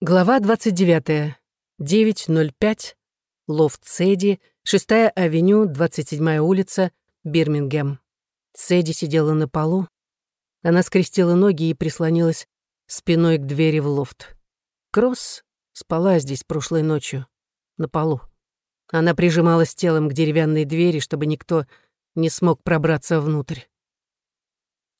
Глава 29. 9.05. Лофт Сэдди, 6-я авеню, 27-я улица, Бирмингем. Сэдди сидела на полу. Она скрестила ноги и прислонилась спиной к двери в лофт. Кросс спала здесь прошлой ночью, на полу. Она прижималась телом к деревянной двери, чтобы никто не смог пробраться внутрь.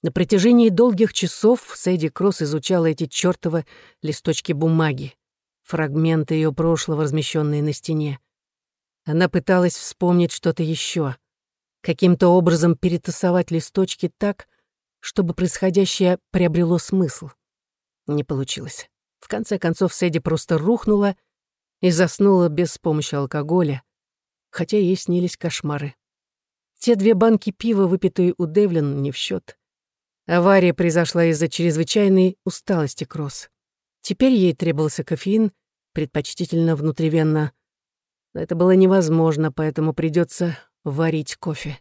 На протяжении долгих часов Сэдди Кросс изучала эти чёртовы листочки бумаги, фрагменты ее прошлого, размещенные на стене. Она пыталась вспомнить что-то еще, каким-то образом перетасовать листочки так, чтобы происходящее приобрело смысл. Не получилось. В конце концов, Сэдди просто рухнула и заснула без помощи алкоголя, хотя ей снились кошмары. Те две банки пива, выпитые у Девлин, не в счет. Авария произошла из-за чрезвычайной усталости Кросс. Теперь ей требовался кофеин, предпочтительно внутривенно. Но это было невозможно, поэтому придется варить кофе.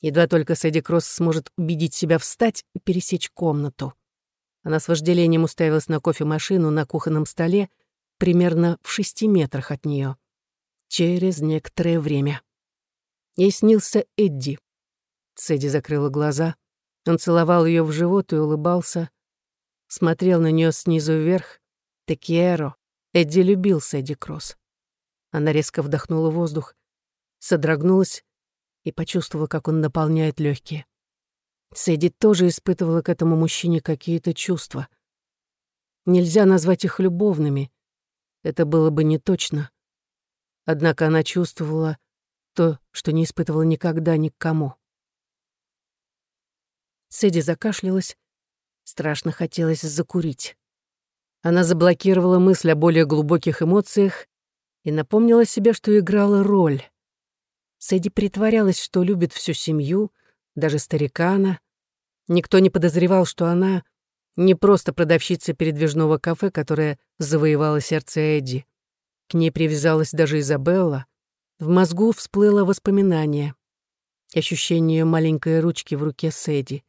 Едва только Сэдди Кросс сможет убедить себя встать и пересечь комнату. Она с вожделением уставилась на кофемашину на кухонном столе примерно в шести метрах от нее. Через некоторое время. Ей снился Эдди. Сэдди закрыла глаза — он целовал ее в живот и улыбался, смотрел на нее снизу вверх. Текиэро. Эдди любил Сэдди Кросс. Она резко вдохнула воздух, содрогнулась и почувствовала, как он наполняет легкие. Сэдди тоже испытывала к этому мужчине какие-то чувства. Нельзя назвать их любовными. Это было бы не точно. Однако она чувствовала то, что не испытывала никогда ни к. Сэдди закашлялась. Страшно хотелось закурить. Она заблокировала мысль о более глубоких эмоциях и напомнила себе, что играла роль. Сэдди притворялась, что любит всю семью, даже старикана. Никто не подозревал, что она не просто продавщица передвижного кафе, которая завоевала сердце Эдди. К ней привязалась даже Изабелла. В мозгу всплыло воспоминание. Ощущение маленькой ручки в руке Сэдди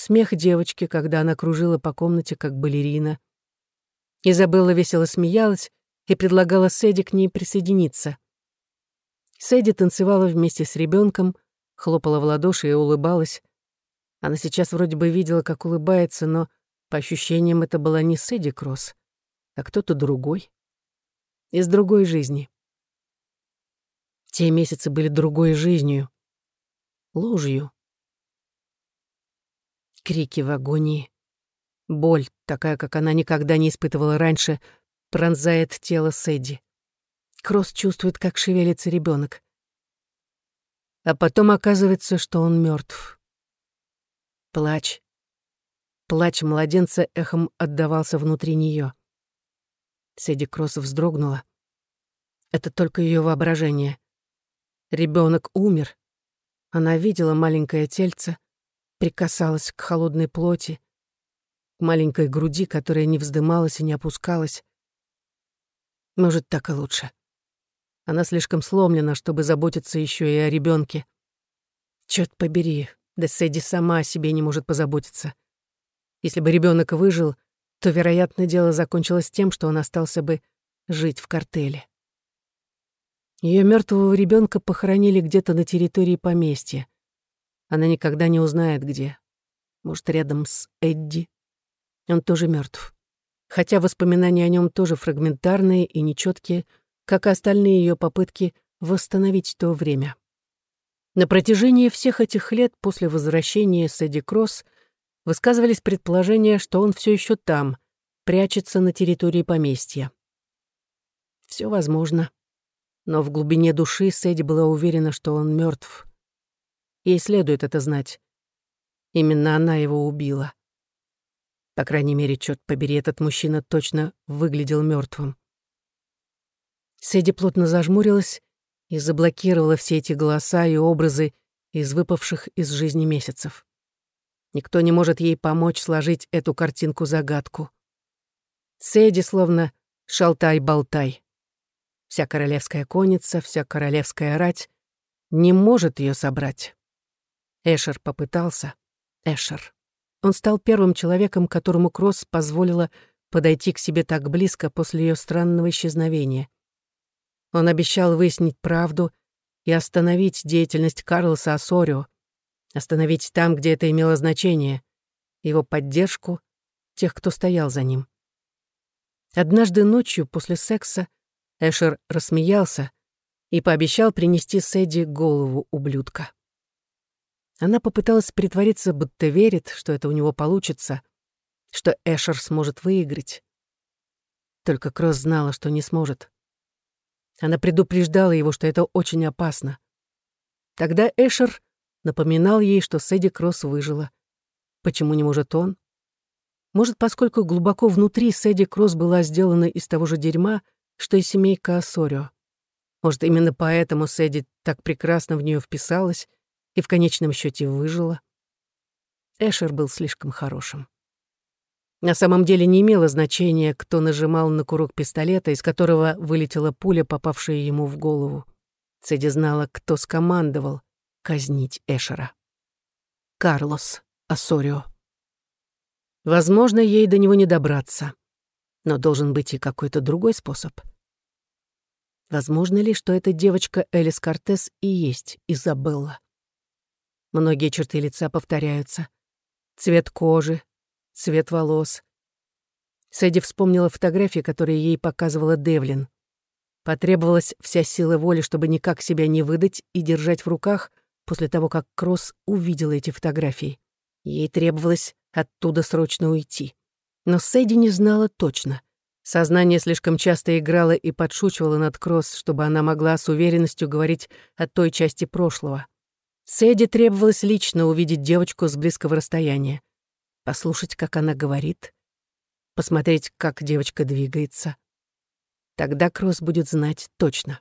смех девочки, когда она кружила по комнате, как балерина. Изабелла весело смеялась и предлагала Сэдди к ней присоединиться. Сэдди танцевала вместе с ребенком, хлопала в ладоши и улыбалась. Она сейчас вроде бы видела, как улыбается, но по ощущениям это была не Сэдди Кросс, а кто-то другой. Из другой жизни. Те месяцы были другой жизнью. Ложью. Крики в агонии. Боль, такая, как она никогда не испытывала раньше, пронзает тело Сэдди. Кросс чувствует, как шевелится ребенок. А потом оказывается, что он мертв. Плач. Плач младенца эхом отдавался внутри нее. Сэдди Кросс вздрогнула. Это только ее воображение. Ребенок умер. Она видела маленькое тельце, прикасалась к холодной плоти, к маленькой груди, которая не вздымалась и не опускалась. Может, так и лучше. Она слишком сломлена, чтобы заботиться еще и о ребенке. Черт побери, да Сэдди сама о себе не может позаботиться. Если бы ребенок выжил, то, вероятно, дело закончилось тем, что он остался бы жить в картеле. Ее мертвого ребенка похоронили где-то на территории поместья. Она никогда не узнает, где. Может, рядом с Эдди. Он тоже мертв. Хотя воспоминания о нем тоже фрагментарные и нечеткие, как и остальные ее попытки восстановить то время. На протяжении всех этих лет после возвращения с Эдди Кросс высказывались предположения, что он все еще там, прячется на территории поместья. Все возможно. Но в глубине души Сэдди была уверена, что он мертв. Ей следует это знать. Именно она его убила. По крайней мере, черт побери, этот мужчина точно выглядел мертвым. Сэдди плотно зажмурилась и заблокировала все эти голоса и образы из выпавших из жизни месяцев. Никто не может ей помочь сложить эту картинку-загадку. Сэдди словно шалтай-болтай. Вся королевская конница, вся королевская рать не может ее собрать. Эшер попытался. Эшер. Он стал первым человеком, которому Кросс позволила подойти к себе так близко после ее странного исчезновения. Он обещал выяснить правду и остановить деятельность Карлоса Осорио, остановить там, где это имело значение, его поддержку, тех, кто стоял за ним. Однажды ночью после секса Эшер рассмеялся и пообещал принести Сэдди голову ублюдка. Она попыталась притвориться, будто верит, что это у него получится, что Эшер сможет выиграть. Только Кросс знала, что не сможет. Она предупреждала его, что это очень опасно. Тогда Эшер напоминал ей, что Сэдди Кросс выжила. Почему не может он? Может, поскольку глубоко внутри Сэдди Кросс была сделана из того же дерьма, что и семейка Ассорио. Может, именно поэтому Сэдди так прекрасно в нее вписалась и в конечном счете выжила. Эшер был слишком хорошим. На самом деле не имело значения, кто нажимал на курок пистолета, из которого вылетела пуля, попавшая ему в голову. Сэдди знала, кто скомандовал казнить Эшера. Карлос Ассорио. Возможно, ей до него не добраться, но должен быть и какой-то другой способ. Возможно ли, что эта девочка Элис Кортес и есть Изабелла? Многие черты лица повторяются. Цвет кожи, цвет волос. Сэдди вспомнила фотографии, которые ей показывала Девлин. Потребовалась вся сила воли, чтобы никак себя не выдать и держать в руках после того, как Кросс увидела эти фотографии. Ей требовалось оттуда срочно уйти. Но Сэдди не знала точно. Сознание слишком часто играло и подшучивало над Кросс, чтобы она могла с уверенностью говорить о той части прошлого. Сэдди требовалось лично увидеть девочку с близкого расстояния послушать, как она говорит, посмотреть, как девочка двигается. Тогда Кросс будет знать точно.